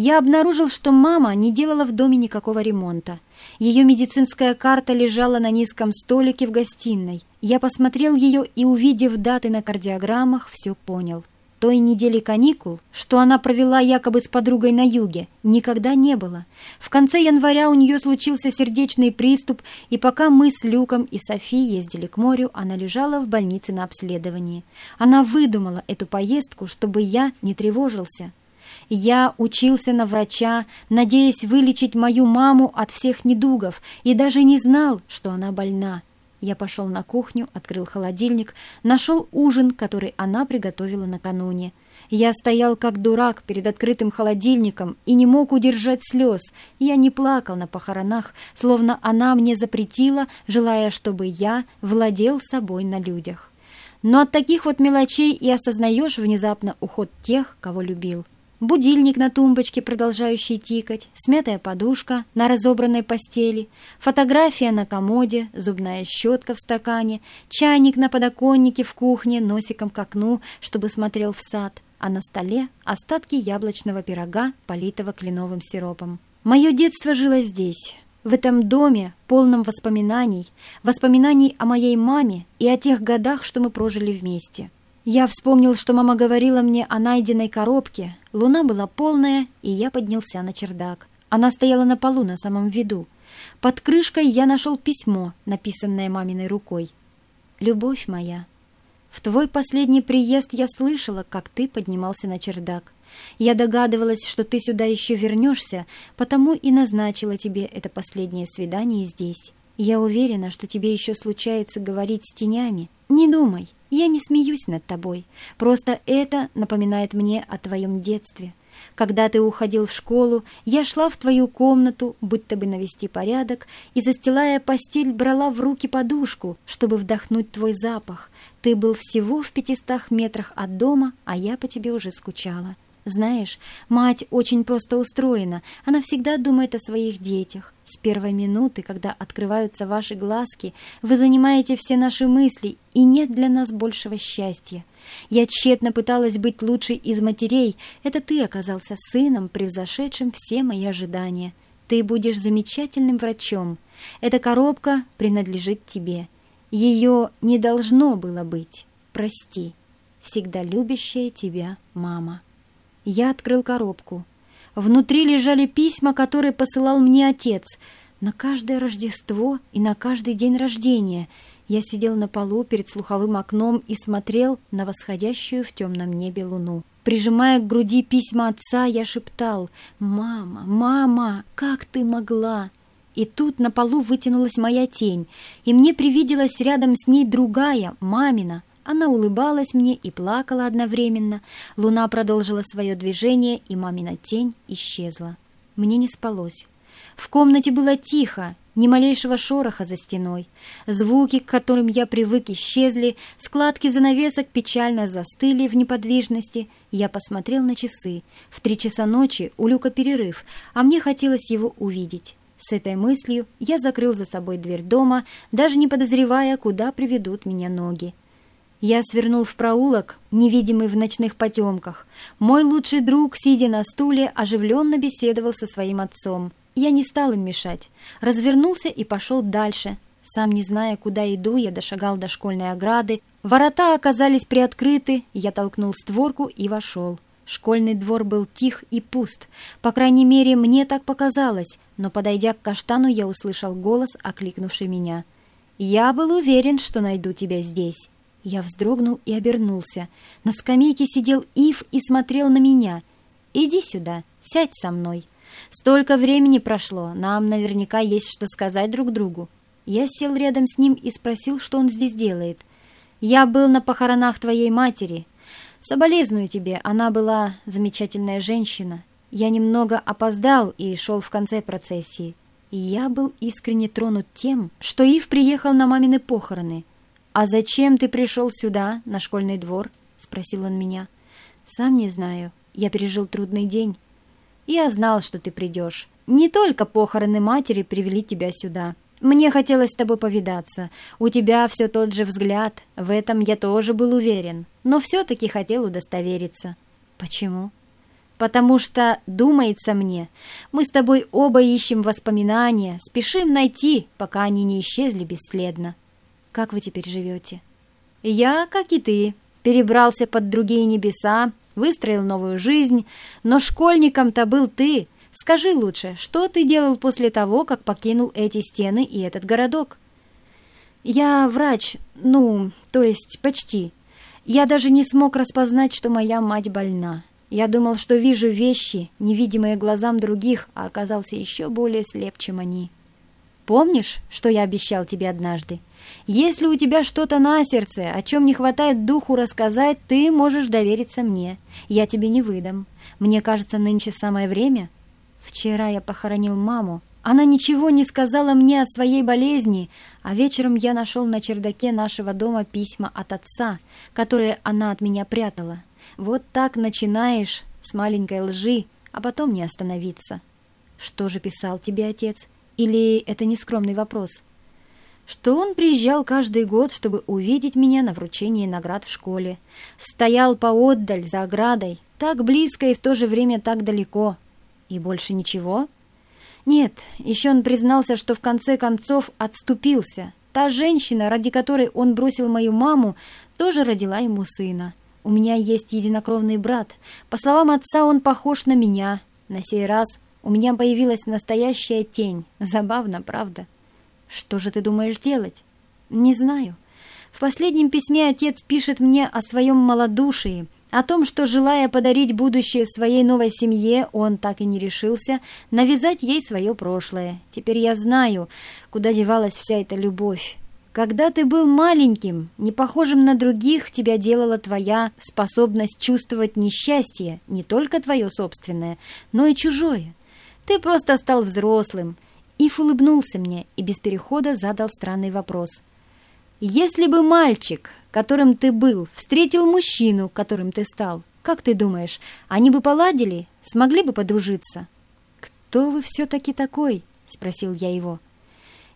я обнаружил, что мама не делала в доме никакого ремонта. Ее медицинская карта лежала на низком столике в гостиной. Я посмотрел ее и, увидев даты на кардиограммах, все понял. Той недели каникул, что она провела якобы с подругой на юге, никогда не было. В конце января у нее случился сердечный приступ, и пока мы с Люком и Софи ездили к морю, она лежала в больнице на обследовании. Она выдумала эту поездку, чтобы я не тревожился. Я учился на врача, надеясь вылечить мою маму от всех недугов, и даже не знал, что она больна. Я пошел на кухню, открыл холодильник, нашел ужин, который она приготовила накануне. Я стоял как дурак перед открытым холодильником и не мог удержать слез. Я не плакал на похоронах, словно она мне запретила, желая, чтобы я владел собой на людях. Но от таких вот мелочей и осознаешь внезапно уход тех, кого любил. Будильник на тумбочке, продолжающий тикать, смятая подушка на разобранной постели, фотография на комоде, зубная щетка в стакане, чайник на подоконнике в кухне, носиком к окну, чтобы смотрел в сад, а на столе остатки яблочного пирога, политого кленовым сиропом. Мое детство жило здесь, в этом доме, полном воспоминаний, воспоминаний о моей маме и о тех годах, что мы прожили вместе. Я вспомнил, что мама говорила мне о найденной коробке. Луна была полная, и я поднялся на чердак. Она стояла на полу на самом виду. Под крышкой я нашел письмо, написанное маминой рукой. «Любовь моя, в твой последний приезд я слышала, как ты поднимался на чердак. Я догадывалась, что ты сюда еще вернешься, потому и назначила тебе это последнее свидание здесь. Я уверена, что тебе еще случается говорить с тенями. Не думай, я не смеюсь над тобой, просто это напоминает мне о твоем детстве. Когда ты уходил в школу, я шла в твою комнату, будто бы навести порядок, и, застилая постель, брала в руки подушку, чтобы вдохнуть твой запах. Ты был всего в пятистах метрах от дома, а я по тебе уже скучала. Знаешь, мать очень просто устроена. Она всегда думает о своих детях. С первой минуты, когда открываются ваши глазки, вы занимаете все наши мысли, и нет для нас большего счастья. Я тщетно пыталась быть лучшей из матерей. Это ты оказался сыном, превзошедшим все мои ожидания. Ты будешь замечательным врачом. Эта коробка принадлежит тебе. Ее не должно было быть. Прости. Всегда любящая тебя мама. Я открыл коробку. Внутри лежали письма, которые посылал мне отец. На каждое Рождество и на каждый день рождения я сидел на полу перед слуховым окном и смотрел на восходящую в темном небе луну. Прижимая к груди письма отца, я шептал «Мама, мама, как ты могла?» И тут на полу вытянулась моя тень, и мне привиделась рядом с ней другая, мамина, она улыбалась мне и плакала одновременно. Луна продолжила свое движение, и мамина тень исчезла. Мне не спалось. В комнате было тихо, ни малейшего шороха за стеной. Звуки, к которым я привык, исчезли, складки занавесок печально застыли в неподвижности. Я посмотрел на часы. В три часа ночи у Люка перерыв, а мне хотелось его увидеть. С этой мыслью я закрыл за собой дверь дома, даже не подозревая, куда приведут меня ноги. Я свернул в проулок, невидимый в ночных потемках. Мой лучший друг, сидя на стуле, оживленно беседовал со своим отцом. Я не стал им мешать. Развернулся и пошел дальше. Сам не зная, куда иду, я дошагал до школьной ограды. Ворота оказались приоткрыты, я толкнул створку и вошел. Школьный двор был тих и пуст. По крайней мере, мне так показалось, но, подойдя к каштану, я услышал голос, окликнувший меня. «Я был уверен, что найду тебя здесь». Я вздрогнул и обернулся. На скамейке сидел Ив и смотрел на меня. «Иди сюда, сядь со мной. Столько времени прошло, нам наверняка есть что сказать друг другу». Я сел рядом с ним и спросил, что он здесь делает. «Я был на похоронах твоей матери. Соболезную тебе, она была замечательная женщина. Я немного опоздал и шел в конце процессии. Я был искренне тронут тем, что Ив приехал на мамины похороны». «А зачем ты пришел сюда, на школьный двор?» — спросил он меня. «Сам не знаю. Я пережил трудный день. Я знал, что ты придешь. Не только похороны матери привели тебя сюда. Мне хотелось с тобой повидаться. У тебя все тот же взгляд. В этом я тоже был уверен. Но все-таки хотел удостовериться». «Почему?» потому что, думается мне, мы с тобой оба ищем воспоминания, спешим найти, пока они не исчезли бесследно. Как вы теперь живете? Я, как и ты, перебрался под другие небеса, выстроил новую жизнь, но школьником-то был ты. Скажи лучше, что ты делал после того, как покинул эти стены и этот городок? Я врач, ну, то есть почти. Я даже не смог распознать, что моя мать больна. Я думал, что вижу вещи, невидимые глазам других, а оказался еще более слеп, чем они. Помнишь, что я обещал тебе однажды? Если у тебя что-то на сердце, о чем не хватает духу рассказать, ты можешь довериться мне. Я тебе не выдам. Мне кажется, нынче самое время. Вчера я похоронил маму. Она ничего не сказала мне о своей болезни, а вечером я нашел на чердаке нашего дома письма от отца, которые она от меня прятала. Вот так начинаешь с маленькой лжи, а потом не остановиться. Что же писал тебе отец? Или это нескромный вопрос?» что он приезжал каждый год, чтобы увидеть меня на вручении наград в школе. Стоял поотдаль, за оградой, так близко и в то же время так далеко. И больше ничего? Нет, еще он признался, что в конце концов отступился. Та женщина, ради которой он бросил мою маму, тоже родила ему сына. У меня есть единокровный брат. По словам отца, он похож на меня. На сей раз у меня появилась настоящая тень. Забавно, правда?» Что же ты думаешь делать? Не знаю. В последнем письме отец пишет мне о своем малодушии, о том, что, желая подарить будущее своей новой семье, он так и не решился навязать ей свое прошлое. Теперь я знаю, куда девалась вся эта любовь. Когда ты был маленьким, не похожим на других, тебя делала твоя способность чувствовать несчастье, не только твое собственное, но и чужое. Ты просто стал взрослым — Ив улыбнулся мне и без перехода задал странный вопрос. «Если бы мальчик, которым ты был, встретил мужчину, которым ты стал, как ты думаешь, они бы поладили, смогли бы подружиться?» «Кто вы все-таки такой?» — спросил я его.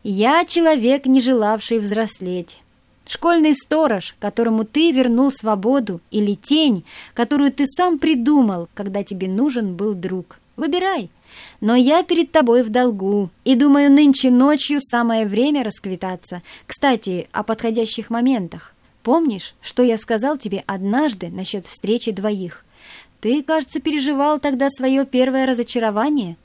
«Я человек, не желавший взрослеть. Школьный сторож, которому ты вернул свободу, или тень, которую ты сам придумал, когда тебе нужен был друг. Выбирай. Но я перед тобой в долгу, и думаю, нынче ночью самое время расквитаться. Кстати, о подходящих моментах. Помнишь, что я сказал тебе однажды насчет встречи двоих? Ты, кажется, переживал тогда свое первое разочарование?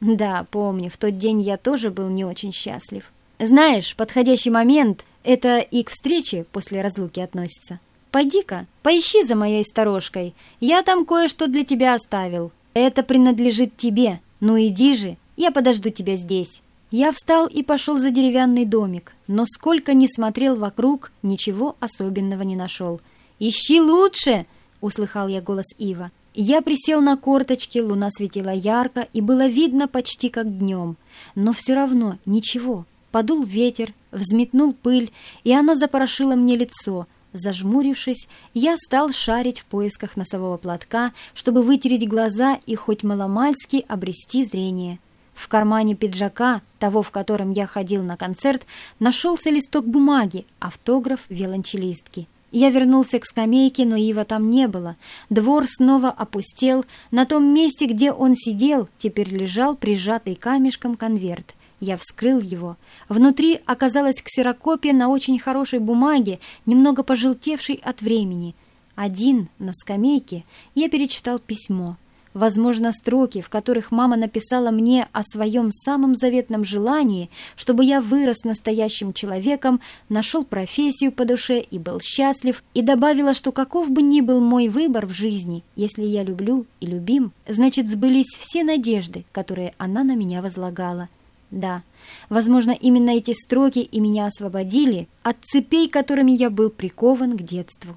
Да, помню, в тот день я тоже был не очень счастлив. Знаешь, подходящий момент — это и к встрече после разлуки относится. Пойди-ка, поищи за моей сторожкой. Я там кое-что для тебя оставил. Это принадлежит тебе. Ну иди же, я подожду тебя здесь». Я встал и пошел за деревянный домик, но сколько ни смотрел вокруг, ничего особенного не нашел. «Ищи лучше!» — услыхал я голос Ива. Я присел на корточки, луна светила ярко, и было видно почти как днем. Но все равно ничего. Подул ветер, взметнул пыль, и она запорошила мне лицо — Зажмурившись, я стал шарить в поисках носового платка, чтобы вытереть глаза и хоть маломальски обрести зрение. В кармане пиджака, того, в котором я ходил на концерт, нашелся листок бумаги, автограф виолончелистки. Я вернулся к скамейке, но Ива там не было. Двор снова опустел. На том месте, где он сидел, теперь лежал прижатый камешком конверт. Я вскрыл его. Внутри оказалась ксерокопия на очень хорошей бумаге, немного пожелтевшей от времени. Один, на скамейке, я перечитал письмо. Возможно, строки, в которых мама написала мне о своем самом заветном желании, чтобы я вырос настоящим человеком, нашел профессию по душе и был счастлив, и добавила, что каков бы ни был мой выбор в жизни, если я люблю и любим, значит, сбылись все надежды, которые она на меня возлагала. Да, возможно, именно эти строки и меня освободили от цепей, которыми я был прикован к детству.